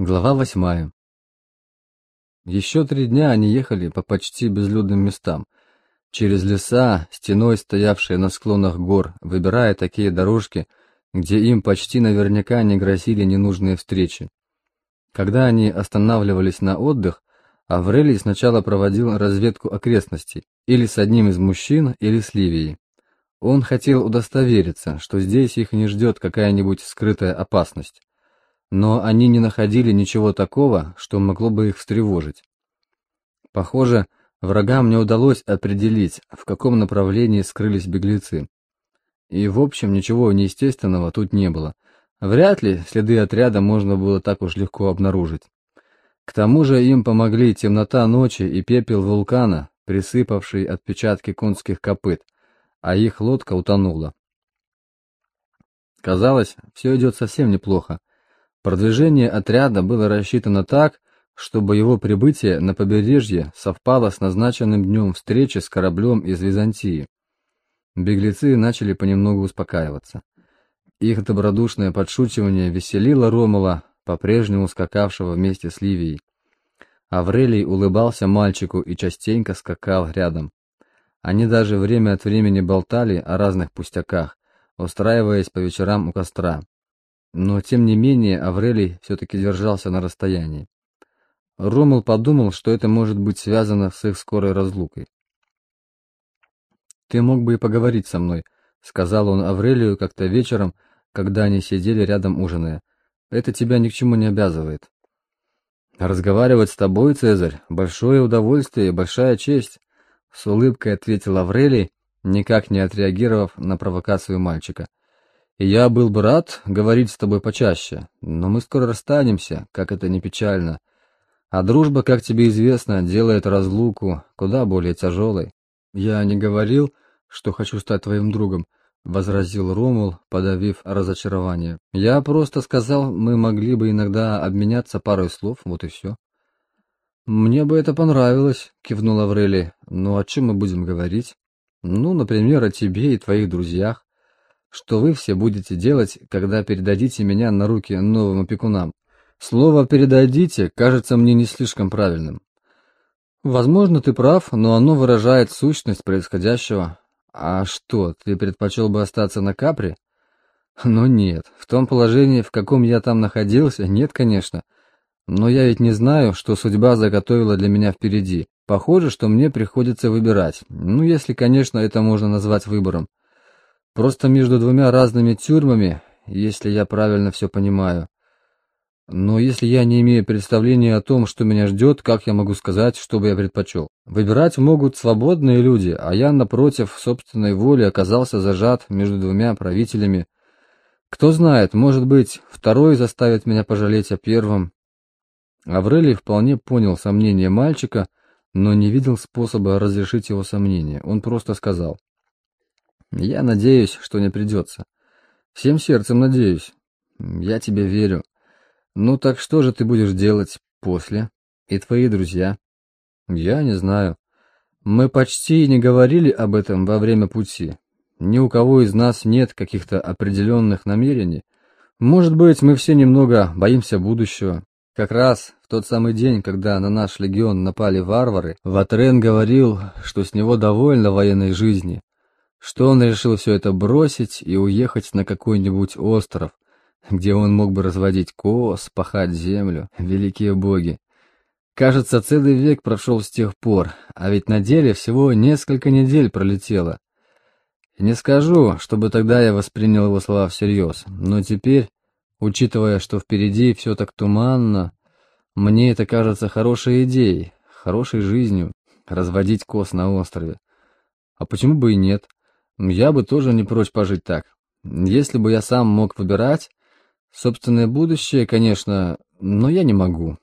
Глава восьмая. Еще три дня они ехали по почти безлюдным местам, через леса, стеной стоявшие на склонах гор, выбирая такие дорожки, где им почти наверняка не грозили ненужные встречи. Когда они останавливались на отдых, Аврелий сначала проводил разведку окрестностей, или с одним из мужчин, или с Ливией. Он хотел удостовериться, что здесь их не ждет какая-нибудь скрытая опасность но они не находили ничего такого, что могло бы их встревожить. Похоже, врагам не удалось определить, в каком направлении скрылись беглецы. И, в общем, ничего неестественного тут не было. Вряд ли следы отряда можно было так уж легко обнаружить. К тому же им помогли темнота ночи и пепел вулкана, присыпавший отпечатки конских копыт, а их лодка утонула. Казалось, все идет совсем неплохо, Продвижение отряда было рассчитано так, чтобы его прибытие на побережье совпало с назначенным днем встречи с кораблем из Византии. Беглецы начали понемногу успокаиваться. Их добродушное подшучивание веселило Ромула, по-прежнему скакавшего вместе с Ливией. Аврелий улыбался мальчику и частенько скакал рядом. Они даже время от времени болтали о разных пустяках, устраиваясь по вечерам у костра. Но, тем не менее, Аврелий все-таки держался на расстоянии. Ромул подумал, что это может быть связано с их скорой разлукой. «Ты мог бы и поговорить со мной», — сказал он Аврелию как-то вечером, когда они сидели рядом ужиная. «Это тебя ни к чему не обязывает». «Разговаривать с тобой, Цезарь, большое удовольствие и большая честь», — с улыбкой ответил Аврелий, никак не отреагировав на провокацию мальчика я был бы рад говорить с тобой почаще, но мы скоро расстанемся, как это не печально. А дружба, как тебе известно, делает разлуку куда более тяжелой. Я не говорил, что хочу стать твоим другом, — возразил Ромул, подавив разочарование. «Я просто сказал, мы могли бы иногда обменяться парой слов, вот и все». «Мне бы это понравилось», — кивнул Аврелий. «Ну, о чем мы будем говорить?» «Ну, например, о тебе и твоих друзьях что вы все будете делать, когда передадите меня на руки новым опекунам. Слово «передадите» кажется мне не слишком правильным. Возможно, ты прав, но оно выражает сущность происходящего. А что, ты предпочел бы остаться на Капре? Ну нет, в том положении, в каком я там находился, нет, конечно. Но я ведь не знаю, что судьба заготовила для меня впереди. Похоже, что мне приходится выбирать. Ну, если, конечно, это можно назвать выбором. Просто между двумя разными тюрьмами, если я правильно все понимаю. Но если я не имею представления о том, что меня ждет, как я могу сказать, что бы я предпочел? Выбирать могут свободные люди, а я, напротив, собственной воли оказался зажат между двумя правителями. Кто знает, может быть, второй заставит меня пожалеть о первом. Аврелий вполне понял сомнения мальчика, но не видел способа разрешить его сомнения. Он просто сказал. Я надеюсь, что не придется. Всем сердцем надеюсь. Я тебе верю. Ну так что же ты будешь делать после? И твои друзья? Я не знаю. Мы почти не говорили об этом во время пути. Ни у кого из нас нет каких-то определенных намерений. Может быть, мы все немного боимся будущего. Как раз в тот самый день, когда на наш легион напали варвары, Ватрен говорил, что с него довольно военной жизни, что он решил все это бросить и уехать на какой-нибудь остров, где он мог бы разводить коз, пахать землю, великие боги. Кажется, целый век прошел с тех пор, а ведь на деле всего несколько недель пролетело. Не скажу, чтобы тогда я воспринял его слова всерьез, но теперь, учитывая, что впереди все так туманно, мне это кажется хорошей идеей, хорошей жизнью, разводить коз на острове. А почему бы и нет? Я бы тоже не прочь пожить так. Если бы я сам мог выбирать, собственное будущее, конечно, но я не могу.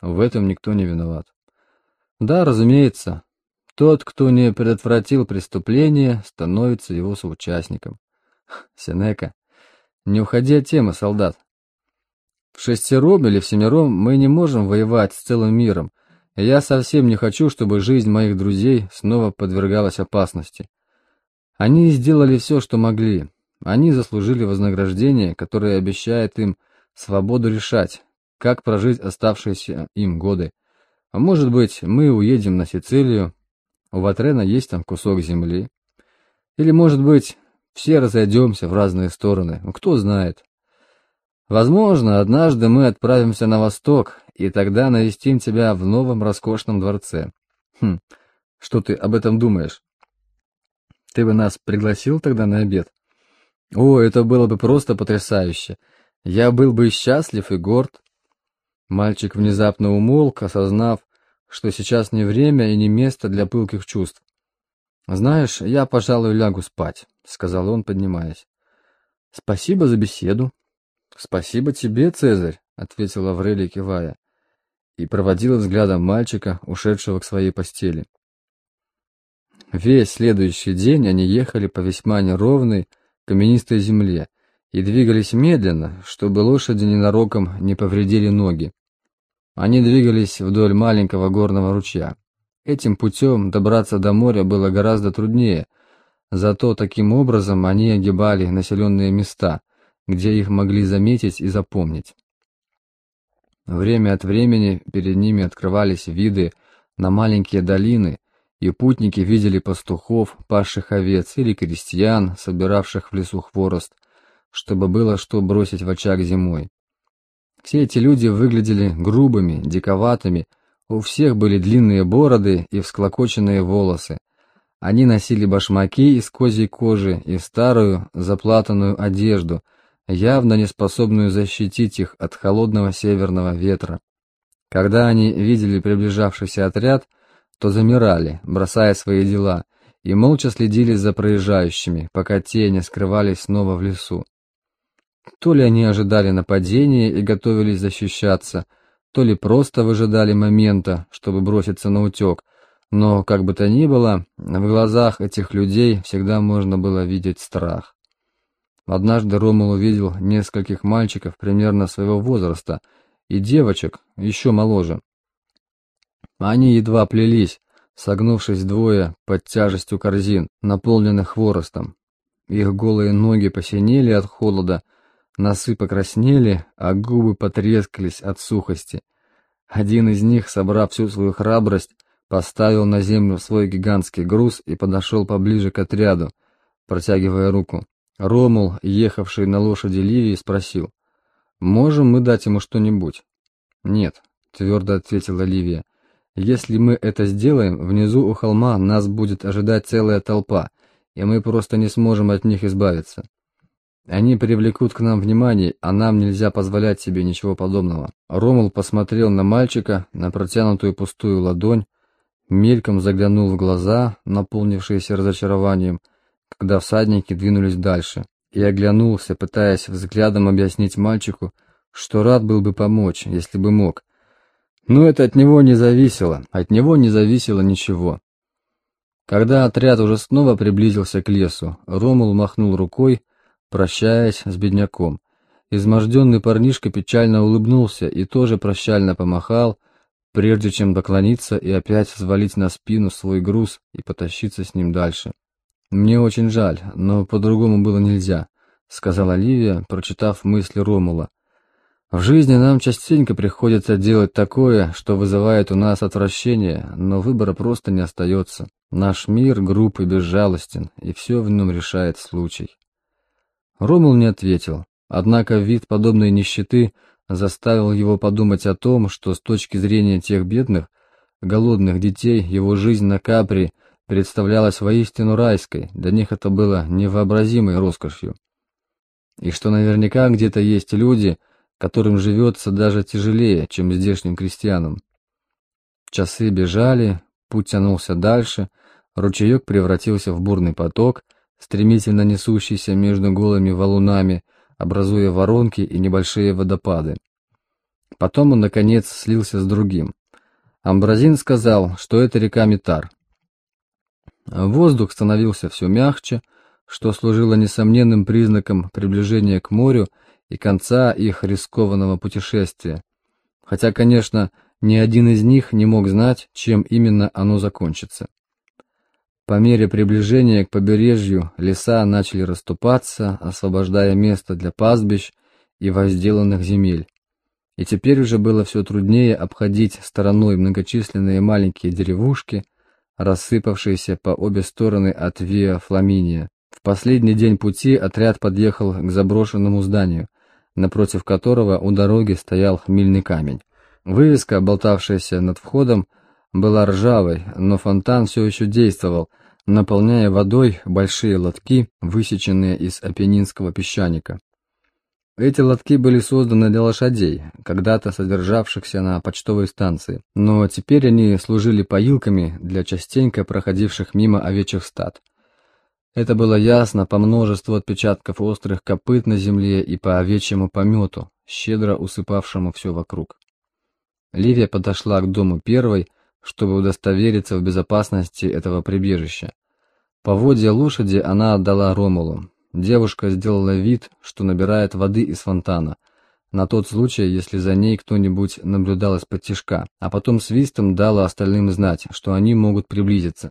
В этом никто не виноват. Да, разумеется, тот, кто не предотвратил преступление, становится его соучастником. Сенека, не уходи от темы, солдат. В шестером или в семером мы не можем воевать с целым миром, и я совсем не хочу, чтобы жизнь моих друзей снова подвергалась опасности. Они сделали все, что могли. Они заслужили вознаграждение, которое обещает им свободу решать, как прожить оставшиеся им годы. А может быть, мы уедем на Сицилию, у Ватрена есть там кусок земли. Или, может быть, все разойдемся в разные стороны, ну, кто знает. Возможно, однажды мы отправимся на восток, и тогда навестим тебя в новом роскошном дворце. Хм, что ты об этом думаешь? Ты бы нас пригласил тогда на обед? О, это было бы просто потрясающе. Я был бы счастлив и горд. Мальчик внезапно умолк, осознав, что сейчас не время и не место для пылких чувств. «Знаешь, я, пожалуй, лягу спать», — сказал он, поднимаясь. «Спасибо за беседу». «Спасибо тебе, Цезарь», — ответил Аврелий, кивая, и проводила взглядом мальчика, ушедшего к своей постели. Весь следующий день они ехали по весьма неровной, каменистой земле и двигались медленно, чтобы лошади ненароком не повредили ноги. Они двигались вдоль маленького горного ручья. Этим путем добраться до моря было гораздо труднее, зато таким образом они огибали населенные места, где их могли заметить и запомнить. Время от времени перед ними открывались виды на маленькие долины, и путники видели пастухов, пасших овец или крестьян, собиравших в лесу хворост, чтобы было что бросить в очаг зимой. Все эти люди выглядели грубыми, диковатыми, у всех были длинные бороды и всклокоченные волосы. Они носили башмаки из козьей кожи и старую, заплатанную одежду, явно не способную защитить их от холодного северного ветра. Когда они видели приближавшийся отряд, то замирали, бросая свои дела, и молча следили за проезжающими, пока те не скрывались снова в лесу. То ли они ожидали нападения и готовились защищаться, то ли просто выжидали момента, чтобы броситься на утек, но, как бы то ни было, в глазах этих людей всегда можно было видеть страх. Однажды Ромул увидел нескольких мальчиков примерно своего возраста и девочек еще моложе. Они едва плелись, согнувшись двое под тяжестью корзин, наполненных хворостом. Их голые ноги посинели от холода, носы покраснели, а губы потрескались от сухости. Один из них, собрав всю свою храбрость, поставил на землю свой гигантский груз и подошел поближе к отряду, протягивая руку. Ромул, ехавший на лошади Ливии, спросил, «Можем мы дать ему что-нибудь?» «Нет», — твердо ответила Ливия. Если мы это сделаем, внизу у холма нас будет ожидать целая толпа, и мы просто не сможем от них избавиться. Они привлекут к нам внимание, а нам нельзя позволять себе ничего подобного. Ромул посмотрел на мальчика, на протянутую пустую ладонь, мельком заглянул в глаза, наполнившиеся разочарованием, когда всадники двинулись дальше, и оглянулся, пытаясь взглядом объяснить мальчику, что рад был бы помочь, если бы мог, но это от него не зависело, от него не зависело ничего. Когда отряд уже снова приблизился к лесу, Ромул махнул рукой, прощаясь с бедняком. Изможденный парнишка печально улыбнулся и тоже прощально помахал, прежде чем доклониться и опять взвалить на спину свой груз и потащиться с ним дальше. «Мне очень жаль, но по-другому было нельзя», — сказала Ливия, прочитав мысли Ромула. В жизни нам частенько приходится делать такое, что вызывает у нас отвращение, но выбора просто не остается. Наш мир груб и безжалостен, и все в нем решает случай. Ромул не ответил, однако вид подобной нищеты заставил его подумать о том, что с точки зрения тех бедных, голодных детей, его жизнь на Капри представлялась воистину райской, для них это было невообразимой роскошью. И что наверняка где-то есть люди, которым живется даже тяжелее, чем здешним крестьянам. Часы бежали, путь тянулся дальше, ручеек превратился в бурный поток, стремительно несущийся между голыми валунами, образуя воронки и небольшие водопады. Потом он, наконец, слился с другим. Амбразин сказал, что это река Митар. Воздух становился все мягче, что служило несомненным признаком приближения к морю и конца их рискованного путешествия. Хотя, конечно, ни один из них не мог знать, чем именно оно закончится. По мере приближения к побережью леса начали расступаться, освобождая место для пастбищ и возделанных земель. и теперь уже было все труднее обходить стороной многочисленные маленькие деревушки, рассыпавшиеся по обе стороны от Виа Фламиния. В последний день пути отряд подъехал к заброшенному зданию, напротив которого у дороги стоял мильный камень. Вывеска, болтавшаяся над входом, была ржавой, но фонтан все еще действовал, наполняя водой большие лотки, высеченные из апеннинского песчаника. Эти лотки были созданы для лошадей, когда-то содержавшихся на почтовой станции, но теперь они служили поилками для частенько проходивших мимо овечьих стад. Это было ясно по множеству отпечатков острых копыт на земле и по овечьему помету, щедро усыпавшему все вокруг. Ливия подошла к дому первой, чтобы удостовериться в безопасности этого прибежища. Поводья лошади она отдала Ромулу. Девушка сделала вид, что набирает воды из фонтана, на тот случай, если за ней кто-нибудь наблюдал из-под тишка, а потом свистом дала остальным знать, что они могут приблизиться.